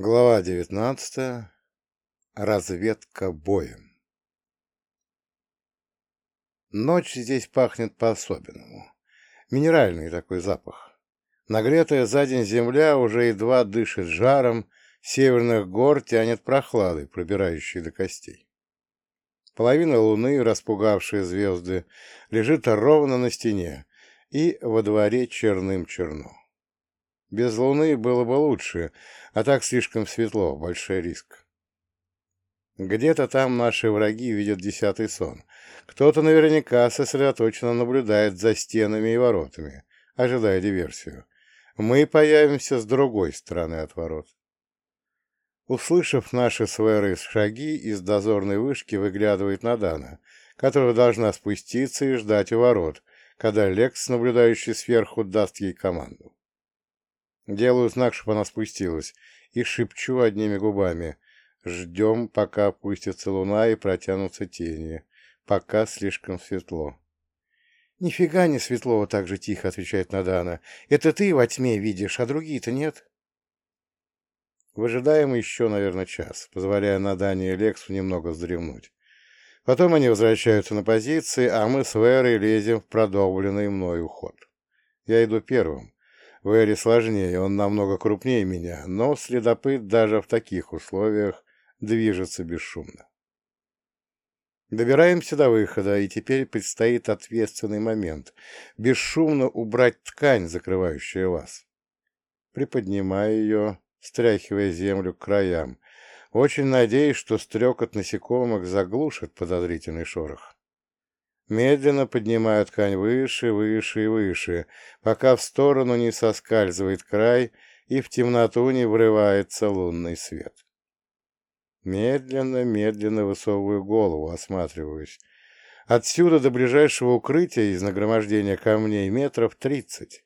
Глава девятнадцатая. Разведка боем. Ночь здесь пахнет по-особенному. Минеральный такой запах. Нагретая за день земля уже едва дышит жаром, северных гор тянет прохладой, пробирающей до костей. Половина луны, распугавшая звезды, лежит ровно на стене, и во дворе черным черно. Без луны было бы лучше, а так слишком светло, большой риск. Где-то там наши враги видят десятый сон. Кто-то наверняка сосредоточенно наблюдает за стенами и воротами, ожидая диверсию. Мы появимся с другой стороны от ворот. Услышав наши с шаги, из дозорной вышки выглядывает Надана, которая должна спуститься и ждать у ворот, когда Лекс, наблюдающий сверху, даст ей команду. Делаю знак, чтобы она спустилась, и шепчу одними губами. Ждем, пока опустится луна и протянутся тени. Пока слишком светло. «Нифига не светло», — так же тихо отвечает Надана. «Это ты во тьме видишь, а другие-то нет». Выжидаем еще, наверное, час, позволяя Надане и Лексу немного вздремнуть. Потом они возвращаются на позиции, а мы с Верой лезем в продолбленный мной уход. Я иду первым, Вэри сложнее, он намного крупнее меня, но следопыт даже в таких условиях движется бесшумно. Добираемся до выхода, и теперь предстоит ответственный момент — бесшумно убрать ткань, закрывающую вас. Приподнимаю ее, стряхивая землю к краям. Очень надеюсь, что стрекот насекомых заглушит подозрительный шорох. Медленно поднимаю ткань выше, выше и выше, пока в сторону не соскальзывает край и в темноту не врывается лунный свет. Медленно, медленно высовываю голову, осматриваюсь. Отсюда до ближайшего укрытия из нагромождения камней метров тридцать.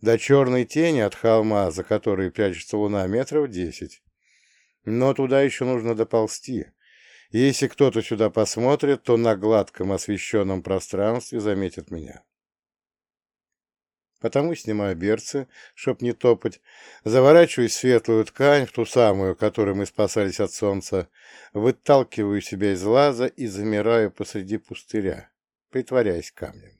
До черной тени от холма, за которой прячется луна, метров десять. Но туда еще нужно доползти, если кто-то сюда посмотрит, то на гладком освещенном пространстве заметит меня. Потому снимаю берцы, чтоб не топать, заворачиваю светлую ткань в ту самую, которой мы спасались от солнца, выталкиваю себя из лаза и замираю посреди пустыря, притворяясь камнем.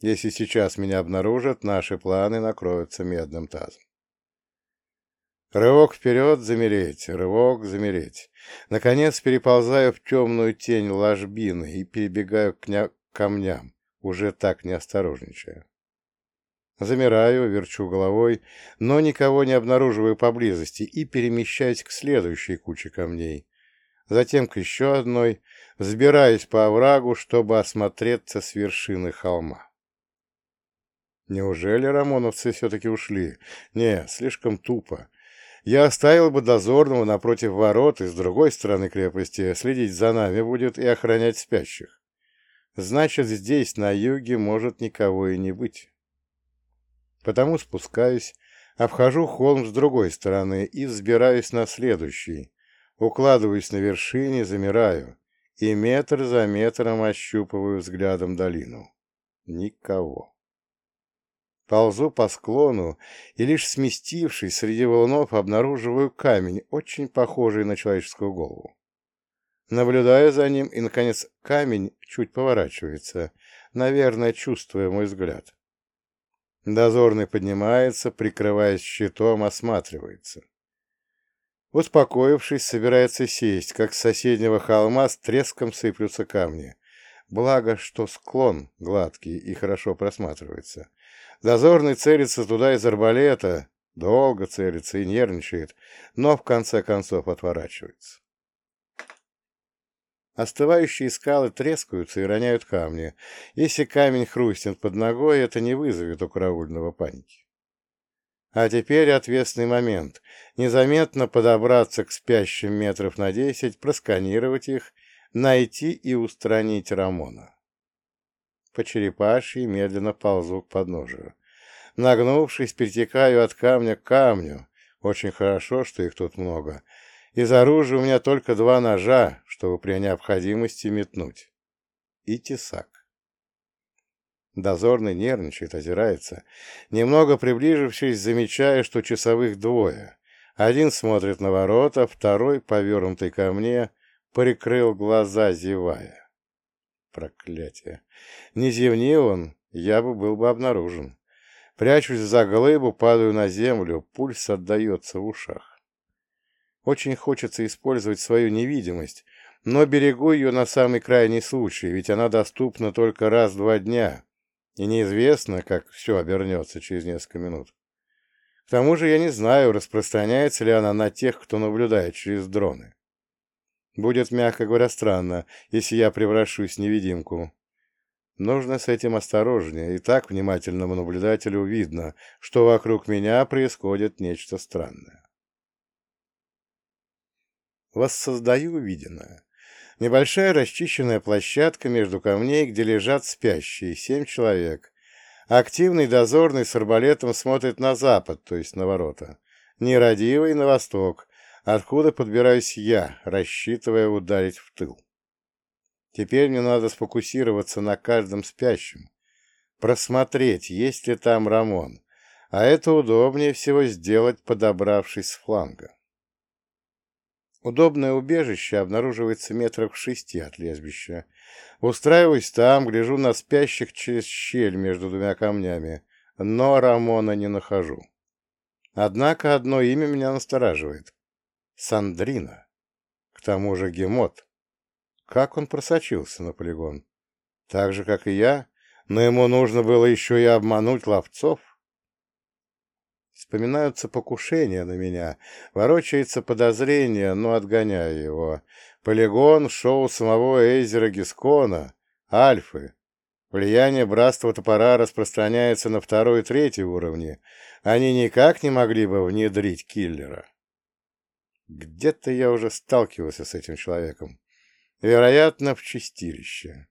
Если сейчас меня обнаружат, наши планы накроются медным тазом. Рывок вперед, замереть, рывок, замереть. Наконец переползаю в темную тень ложбины и перебегаю к камням, уже так не осторожничая. Замираю, верчу головой, но никого не обнаруживаю поблизости и перемещаюсь к следующей куче камней. Затем к еще одной, взбираюсь по оврагу, чтобы осмотреться с вершины холма. Неужели рамоновцы все-таки ушли? Не, слишком тупо. Я оставил бы дозорного напротив ворот и с другой стороны крепости, следить за нами будет и охранять спящих. Значит, здесь, на юге, может никого и не быть. Потому спускаюсь, обхожу холм с другой стороны и взбираюсь на следующий, укладываюсь на вершине, замираю и метр за метром ощупываю взглядом долину. Никого. Ползу по склону и, лишь сместившись среди валунов, обнаруживаю камень, очень похожий на человеческую голову. Наблюдаю за ним, и, наконец, камень чуть поворачивается, наверное, чувствуя мой взгляд. Дозорный поднимается, прикрываясь щитом, осматривается. Успокоившись, собирается сесть, как с соседнего холма с треском сыплются камни. Благо, что склон гладкий и хорошо просматривается. Дозорный целится туда из арбалета, долго целится и нервничает, но в конце концов отворачивается. Остывающие скалы трескаются и роняют камни. Если камень хрустнет под ногой, это не вызовет у караульного паники. А теперь ответственный момент. Незаметно подобраться к спящим метров на десять, просканировать их, найти и устранить Рамона по черепашьи медленно ползу к подножию. Нагнувшись, перетекаю от камня к камню. Очень хорошо, что их тут много. Из оружия у меня только два ножа, чтобы при необходимости метнуть. И тесак. Дозорный нервничает, озирается. Немного приближившись, замечаю, что часовых двое. Один смотрит на ворота, второй, повернутый ко мне, прикрыл глаза, зевая. Проклятие! Не зевни он, я бы был бы обнаружен. Прячусь за глыбу, падаю на землю, пульс отдается в ушах. Очень хочется использовать свою невидимость, но берегу ее на самый крайний случай, ведь она доступна только раз в два дня, и неизвестно, как все обернется через несколько минут. К тому же я не знаю, распространяется ли она на тех, кто наблюдает через дроны. Будет, мягко говоря, странно, если я превращусь в невидимку. Нужно с этим осторожнее, и так внимательному наблюдателю видно, что вокруг меня происходит нечто странное. Воссоздаю увиденное. Небольшая расчищенная площадка между камней, где лежат спящие, семь человек. Активный дозорный с арбалетом смотрит на запад, то есть на ворота. Нерадивый — на восток, откуда подбираюсь я, рассчитывая ударить в тыл. Теперь мне надо сфокусироваться на каждом спящем, просмотреть, есть ли там Рамон, а это удобнее всего сделать, подобравшись с фланга. Удобное убежище обнаруживается метров в шести от лесбища. Устраиваюсь там, гляжу на спящих через щель между двумя камнями, но Рамона не нахожу. Однако одно имя меня настораживает. Сандрина. К тому же Гемот. Как он просочился на полигон? Так же, как и я, но ему нужно было еще и обмануть ловцов. Вспоминаются покушения на меня, ворочается подозрение, но отгоняю его. Полигон — шоу самого Эйзера Гискона, Альфы. Влияние братства топора распространяется на второй и третий уровни. Они никак не могли бы внедрить киллера. Где-то я уже сталкивался с этим человеком. Вероятно, в чистилище.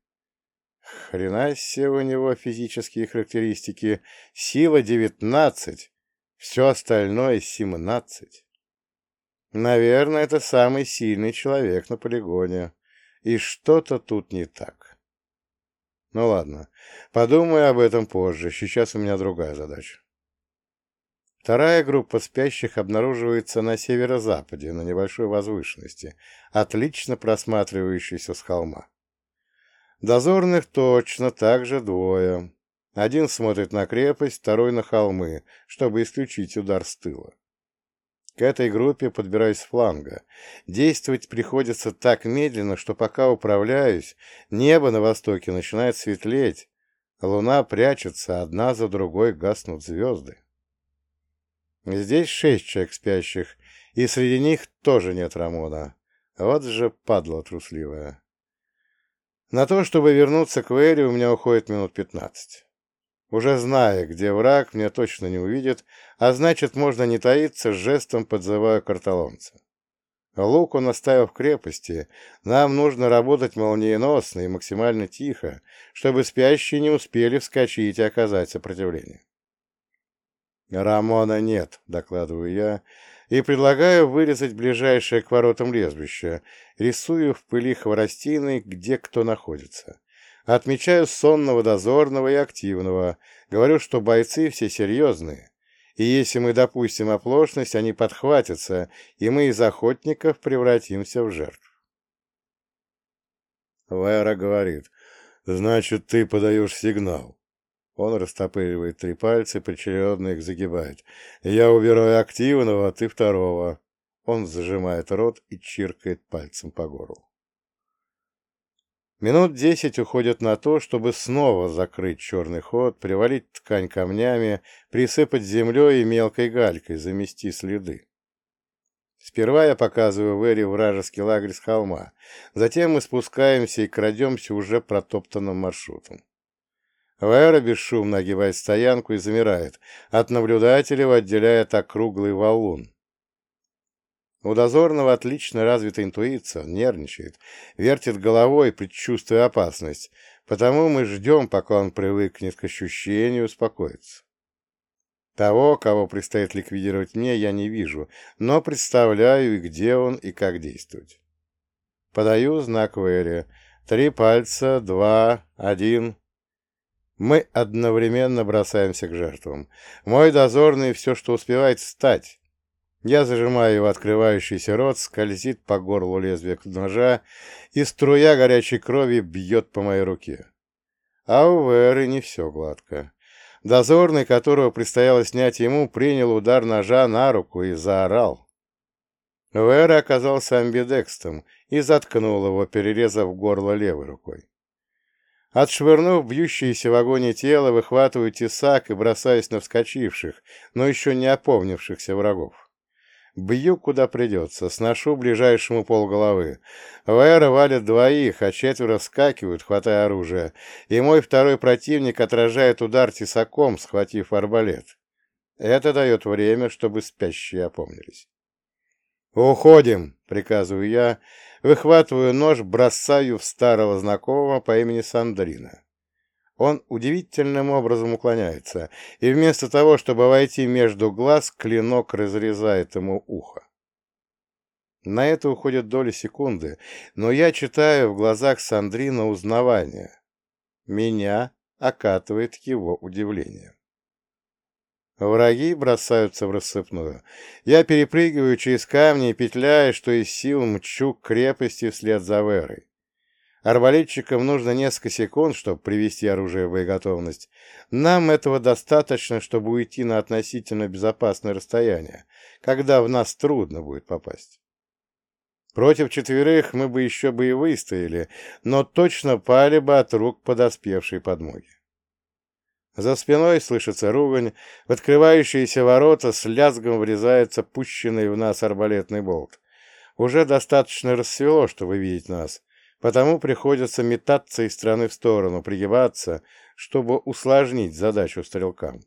Хрена себе у него физические характеристики. Сила девятнадцать, все остальное семнадцать. Наверное, это самый сильный человек на полигоне. И что-то тут не так. Ну ладно, подумаю об этом позже. Сейчас у меня другая задача. Вторая группа спящих обнаруживается на северо-западе, на небольшой возвышенности, отлично просматривающейся с холма. Дозорных точно так же двое. Один смотрит на крепость, второй на холмы, чтобы исключить удар с тыла. К этой группе подбираюсь с фланга. Действовать приходится так медленно, что пока управляюсь, небо на востоке начинает светлеть, луна прячется, одна за другой гаснут звезды. Здесь шесть человек спящих, и среди них тоже нет Рамона. Вот же падла трусливая. На то, чтобы вернуться к Вэри, у меня уходит минут пятнадцать. Уже зная, где враг, меня точно не увидит, а значит, можно не таиться, жестом подзываю карталонца. Лук он оставил в крепости. Нам нужно работать молниеносно и максимально тихо, чтобы спящие не успели вскочить и оказать сопротивление. «Рамона нет», — докладываю я, и предлагаю вырезать ближайшее к воротам лезвище, рисую в пыли хворостины, где кто находится. Отмечаю сонного, дозорного и активного, говорю, что бойцы все серьезные, и если мы допустим оплошность, они подхватятся, и мы из охотников превратимся в жертв. Вера говорит, значит, ты подаешь сигнал. Он растопыривает три пальца, поочередно их загибает. «Я убираю активного, а ты второго». Он зажимает рот и чиркает пальцем по горлу. Минут десять уходят на то, чтобы снова закрыть черный ход, привалить ткань камнями, присыпать землей и мелкой галькой, замести следы. Сперва я показываю Вэри вражеский лагерь с холма, затем мы спускаемся и крадемся уже протоптанным маршрутом. Вера бесшумно огибает стоянку и замирает. От наблюдателя отделяет округлый валун. У дозорного отлично развита интуиция, он нервничает, вертит головой, предчувствуя опасность, потому мы ждем, пока он привыкнет к ощущению и успокоится. Того, кого предстоит ликвидировать мне, я не вижу, но представляю, и где он, и как действовать. Подаю знак Вэри. Три пальца, два, один. Мы одновременно бросаемся к жертвам. Мой дозорный все, что успевает, встать. Я зажимаю его открывающийся рот, скользит по горлу лезвия ножа, и струя горячей крови бьет по моей руке. А у Веры не все гладко. Дозорный, которого предстояло снять ему, принял удар ножа на руку и заорал. Вера оказался амбидекстом и заткнул его, перерезав горло левой рукой. Отшвырнув бьющееся в огоне тело, выхватываю тесак и бросаюсь на вскочивших, но еще не опомнившихся врагов. Бью, куда придется, сношу ближайшему полголовы. Вэра валит двоих, а четверо вскакивают, хватая оружие, и мой второй противник отражает удар тесаком, схватив арбалет. Это дает время, чтобы спящие опомнились. «Уходим!» — приказываю я, выхватываю нож, бросаю в старого знакомого по имени Сандрина. Он удивительным образом уклоняется, и вместо того, чтобы войти между глаз, клинок разрезает ему ухо. На это уходят доли секунды, но я читаю в глазах Сандрина узнавание. Меня окатывает его удивление. Враги бросаются в рассыпную. Я перепрыгиваю через камни и петляя, что из сил мчу к крепости вслед за Верой. Арбалетчикам нужно несколько секунд, чтобы привести оружие в боеготовность. Нам этого достаточно, чтобы уйти на относительно безопасное расстояние, когда в нас трудно будет попасть. Против четверых мы бы еще бы и выстояли, но точно пали бы от рук подоспевшей подмоги. За спиной слышится ругань, в открывающиеся ворота с лязгом врезается пущенный в нас арбалетный болт. Уже достаточно рассвело, чтобы видеть нас, потому приходится метаться из стороны в сторону, пригибаться, чтобы усложнить задачу стрелкам.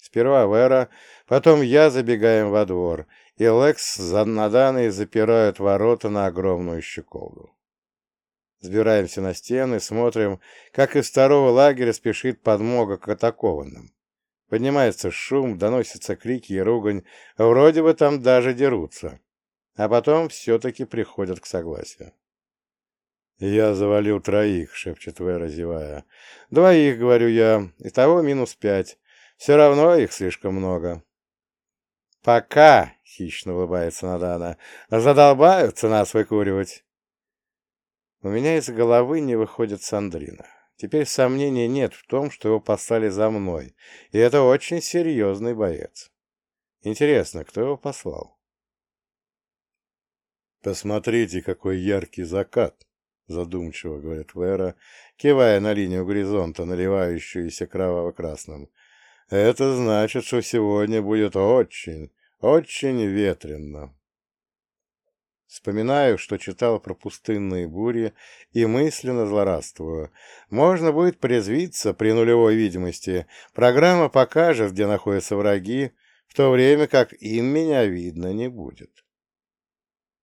Сперва Вера, потом я забегаем во двор, и Лекс с Наданой запирают ворота на огромную щеколду. Сбираемся на стены, смотрим, как из второго лагеря спешит подмога к атакованным. Поднимается шум, доносятся крики и ругань, вроде бы там даже дерутся. А потом все-таки приходят к согласию. «Я завалил троих», — шепчет Вера, зевая. «Двоих, — говорю я, — итого минус пять. Все равно их слишком много». «Пока», — хищно улыбается Надана, — «задолбаются нас выкуривать». У меня из головы не выходит Сандрина. Теперь сомнений нет в том, что его послали за мной, и это очень серьезный боец. Интересно, кто его послал? «Посмотрите, какой яркий закат!» — задумчиво говорит Вера, кивая на линию горизонта, наливающуюся кроваво-красным. «Это значит, что сегодня будет очень, очень ветрено». Вспоминаю, что читал про пустынные бури, и мысленно злорадствую. Можно будет призвиться при нулевой видимости. Программа покажет, где находятся враги, в то время как им меня видно не будет.